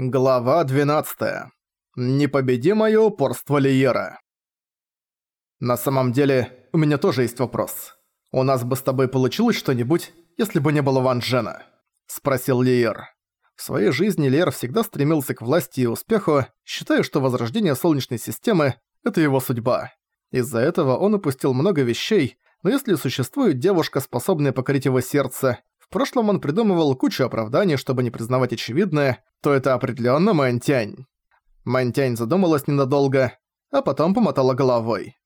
Глава 12. Непобедимое упорство Лиера. На самом деле, у меня тоже есть вопрос. У нас бы с тобой получилось что-нибудь, если бы не было Ван Джена? Спросил Лиер. В своей жизни Лиер всегда стремился к власти и успеху, считая, что возрождение Солнечной системы – это его судьба. Из-за этого он упустил много вещей, но если существует девушка, способная покорить его сердце, в прошлом он придумывал кучу оправданий, чтобы не признавать очевидное, то это определенно Мантянь. Мантянь задумалась ненадолго, а потом помотала головой.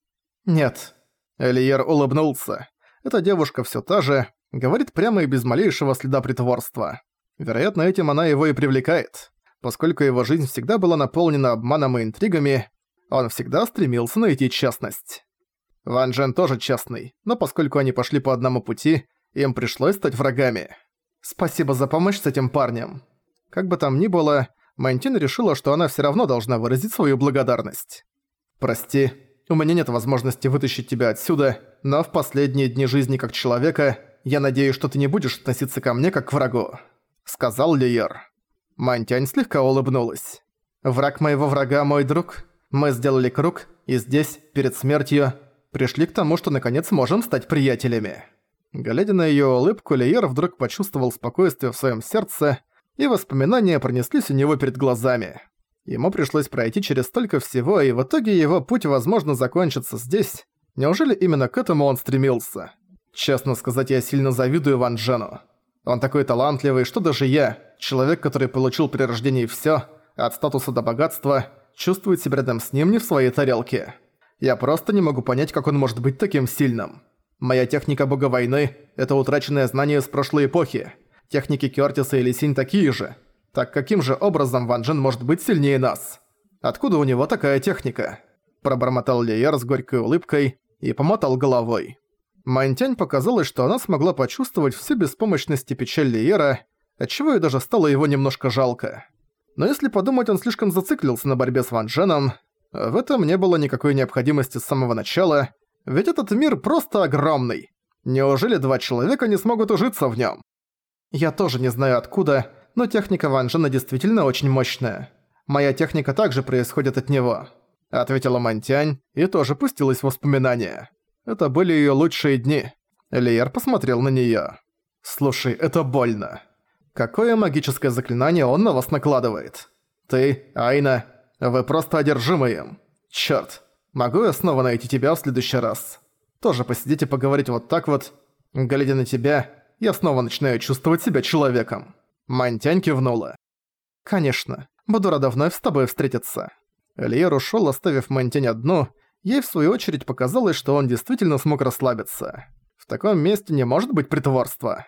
«Нет». Элиер улыбнулся. Эта девушка все та же, говорит прямо и без малейшего следа притворства. Вероятно, этим она его и привлекает. Поскольку его жизнь всегда была наполнена обманом и интригами, он всегда стремился найти честность. Ван Джен тоже честный, но поскольку они пошли по одному пути, им пришлось стать врагами. Спасибо за помощь с этим парнем. Как бы там ни было, Мантин решила, что она всё равно должна выразить свою благодарность. «Прости, у меня нет возможности вытащить тебя отсюда, но в последние дни жизни как человека я надеюсь, что ты не будешь относиться ко мне как к врагу», — сказал Лиер. Мантянь слегка улыбнулась. «Враг моего врага мой друг. Мы сделали круг, и здесь, перед смертью, пришли к тому, что наконец можем стать приятелями». Глядя на её улыбку, Лиер вдруг почувствовал спокойствие в своём сердце, и воспоминания пронеслись у него перед глазами. Ему пришлось пройти через столько всего, и в итоге его путь, возможно, закончится здесь. Неужели именно к этому он стремился? Честно сказать, я сильно завидую Ван Джену. Он такой талантливый, что даже я, человек, который получил при рождении всё, от статуса до богатства, чувствует себя рядом с ним не в своей тарелке. Я просто не могу понять, как он может быть таким сильным. Моя техника бога войны – это утраченное знание с прошлой эпохи. Техники Кёртиса и Лисинь такие же. Так каким же образом Ван Джен может быть сильнее нас? Откуда у него такая техника? Пробормотал Лиер с горькой улыбкой и помотал головой. Мантянь показалось, что она смогла почувствовать всю беспомощность и печаль Лиера, отчего ей даже стало его немножко жалко. Но если подумать, он слишком зациклился на борьбе с Ван Дженом, в этом не было никакой необходимости с самого начала – ведь этот мир просто огромный. Неужели два человека не смогут ужиться в нем? Я тоже не знаю откуда, но техника Ван Джена действительно очень мощная. Моя техника также происходит от него. Ответила Мантянь и тоже пустилась в воспоминания. Это были ее лучшие дни. Лиер посмотрел на нее. «Слушай, это больно. Какое магическое заклинание он на вас накладывает? Ты, Айна, вы просто одержимы им. Чёрт, Могу я снова найти тебя в следующий раз? Тоже посидеть и поговорить вот так вот. Глядя на тебя, я снова начинаю чувствовать себя человеком». Мантянь кивнула. «Конечно. Буду рада вновь с тобой встретиться». Эльер ушёл, оставив Мантянь одну. Ей в свою очередь показалось, что он действительно смог расслабиться. В таком месте не может быть притворства.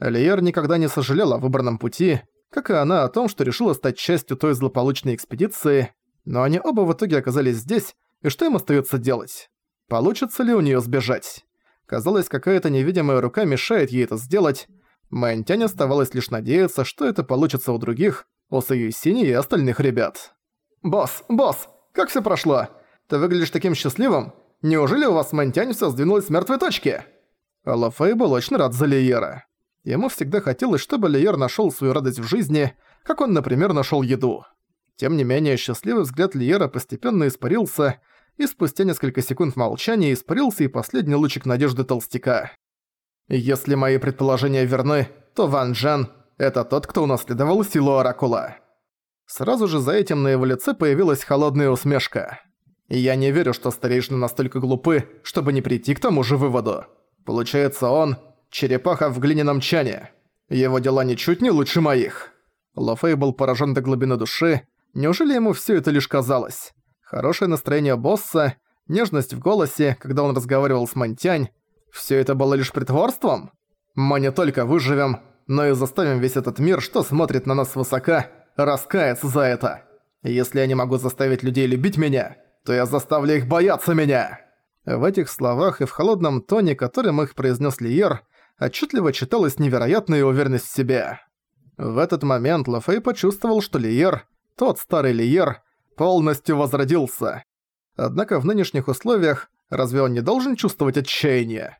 Эльер никогда не сожалел о выбранном пути, как и она о том, что решила стать частью той злополучной экспедиции, но они оба в итоге оказались здесь, и что им остается делать? Получится ли у нее сбежать? Казалось, какая-то невидимая рука мешает ей это сделать. Мэнтянь оставалось лишь надеяться, что это получится у других, у Саюсини и остальных ребят. «Босс, босс, как все прошло? Ты выглядишь таким счастливым? Неужели у вас Мэнтянь всё сдвинулось с мертвой точки?» Лафей был очень рад за Лиера. Ему всегда хотелось, чтобы Лиер нашёл свою радость в жизни, как он, например, нашёл еду. Тем не менее, счастливый взгляд Лиера постепенно испарился, и спустя несколько секунд молчания испарился и последний лучик надежды толстяка. «Если мои предположения верны, то Ван Джен – это тот, кто унаследовал силу Оракула». Сразу же за этим на его лице появилась холодная усмешка. «Я не верю, что старейшины настолько глупы, чтобы не прийти к тому же выводу. Получается, он – черепаха в глиняном чане. Его дела ничуть не лучше моих». Лофей был поражен до глубины души, Неужели ему все это лишь казалось? Хорошее настроение босса, нежность в голосе, когда он разговаривал с Монтянь, все это было лишь притворством? Мы не только выживем, но и заставим весь этот мир, что смотрит на нас свысока, раскаяться за это. Если я не могу заставить людей любить меня, то я заставлю их бояться меня. В этих словах и в холодном тоне, которым их произнес Лиер, отчетливо читалась невероятная уверенность в себе. В этот момент Лафей почувствовал, что Лиер – тот старый Лиер полностью возродился. Однако в нынешних условиях разве он не должен чувствовать отчаяние?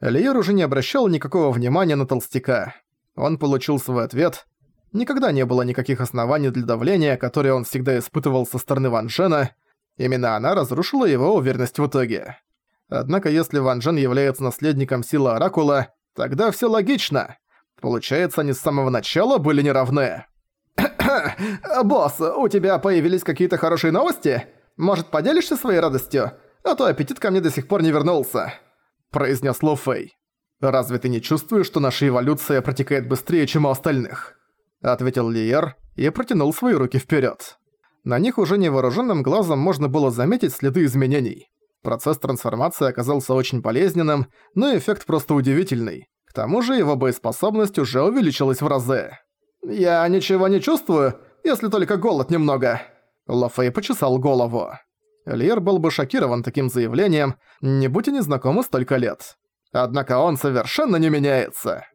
Лиер уже не обращал никакого внимания на толстяка. Он получил свой ответ. Никогда не было никаких оснований для давления, которое он всегда испытывал со стороны Ван Джена. Именно она разрушила его уверенность в итоге. Однако если Ван Джен является наследником силы Оракула, тогда все логично. Получается, они с самого начала были неравны. «Босс, у тебя появились какие-то хорошие новости? Может, поделишься своей радостью? А то аппетит ко мне до сих пор не вернулся», – произнес Ло Фэй. «Разве ты не чувствуешь, что наша эволюция протекает быстрее, чем у остальных?» – ответил Лиер и протянул свои руки вперед. На них уже невооруженным глазом можно было заметить следы изменений. Процесс трансформации оказался очень болезненным, но эффект просто удивительный. К тому же его боеспособность уже увеличилась в разы. «Я ничего не чувствую, если только голод немного». Лафей почесал голову. Льер был бы шокирован таким заявлением, не будь они знакомы столько лет. Однако он совершенно не меняется.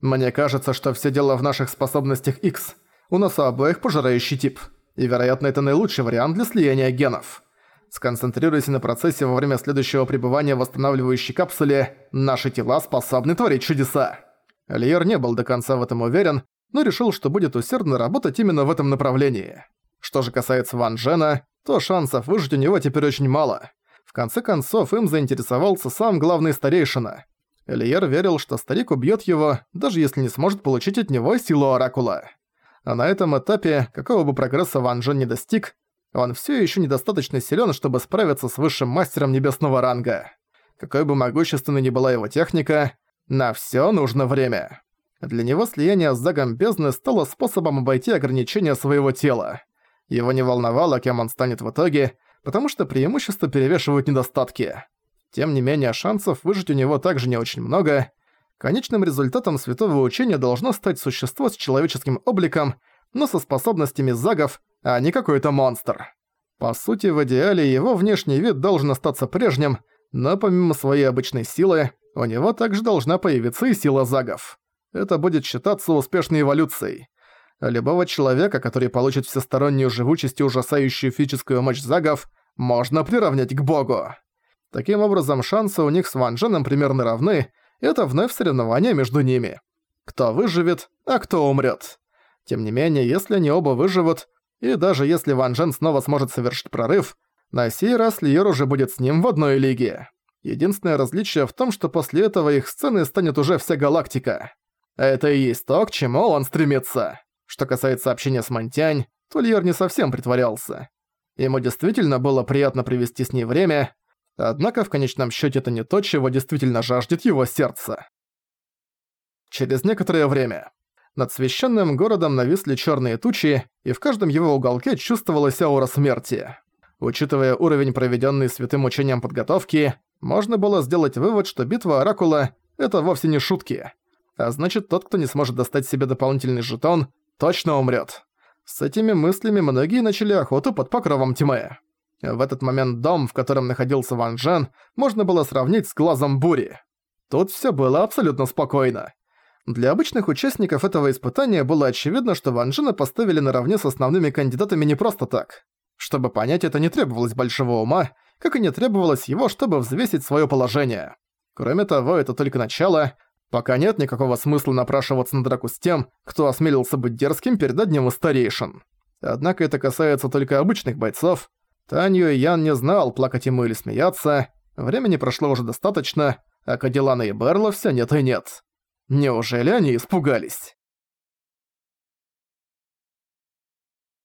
Мне кажется, что все дело в наших способностях X. У нас у обоих пожирающий тип. И, вероятно, это наилучший вариант для слияния генов. Сконцентрируйся на процессе во время следующего пребывания в восстанавливающей капсуле, наши тела способны творить чудеса. Льер не был до конца в этом уверен, но решил, что будет усердно работать именно в этом направлении. Что же касается Ван Джена, то шансов выжить у него теперь очень мало. В конце концов, им заинтересовался сам главный старейшина. Элиер верил, что старик убьет его, даже если не сможет получить от него силу Оракула. А на этом этапе, какого бы прогресса Ван Джен не достиг, он все еще недостаточно силен, чтобы справиться с высшим мастером небесного ранга. Какой бы могущественной ни была его техника, на все нужно время. Для него слияние с Загом Бездны стало способом обойти ограничения своего тела. Его не волновало, кем он станет в итоге, потому что преимущества перевешивают недостатки. Тем не менее, шансов выжить у него также не очень много. Конечным результатом святого учения должно стать существо с человеческим обликом, но со способностями загов, а не какой-то монстр. По сути, в идеале его внешний вид должен остаться прежним, но помимо своей обычной силы, у него также должна появиться и сила загов это будет считаться успешной эволюцией. Любого человека, который получит всестороннюю живучесть и ужасающую физическую мощь загов, можно приравнять к богу. Таким образом, шансы у них с Ван Дженом примерно равны, это вновь соревнование между ними. Кто выживет, а кто умрет. Тем не менее, если они оба выживут, и даже если Ван Джен снова сможет совершить прорыв, на сей раз Лиер уже будет с ним в одной лиге. Единственное различие в том, что после этого их сцены станет уже вся галактика. Это и есть то, к чему он стремится. Что касается общения с Монтянь, то Льер не совсем притворялся. Ему действительно было приятно провести с ней время, однако в конечном счете это не то, чего действительно жаждет его сердце. Через некоторое время над священным городом нависли черные тучи, и в каждом его уголке чувствовалась аура смерти. Учитывая уровень проведенной святым учением подготовки, можно было сделать вывод, что битва Оракула — это вовсе не шутки. А значит, тот, кто не сможет достать себе дополнительный жетон, точно умрет. С этими мыслями многие начали охоту под покровом тьмы. В этот момент дом, в котором находился Ван Джен, можно было сравнить с глазом бури. Тут все было абсолютно спокойно. Для обычных участников этого испытания было очевидно, что Ван Джена поставили наравне с основными кандидатами не просто так. Чтобы понять это, не требовалось большого ума, как и не требовалось его, чтобы взвесить свое положение. Кроме того, это только начало, Пока нет никакого смысла напрашиваться на драку с тем, кто осмелился быть дерзким перед одним из старейшин. Однако это касается только обычных бойцов. Танью и Ян не знал, плакать ему или смеяться. Времени прошло уже достаточно, а Кадилана и Берла все нет и нет. Неужели они испугались?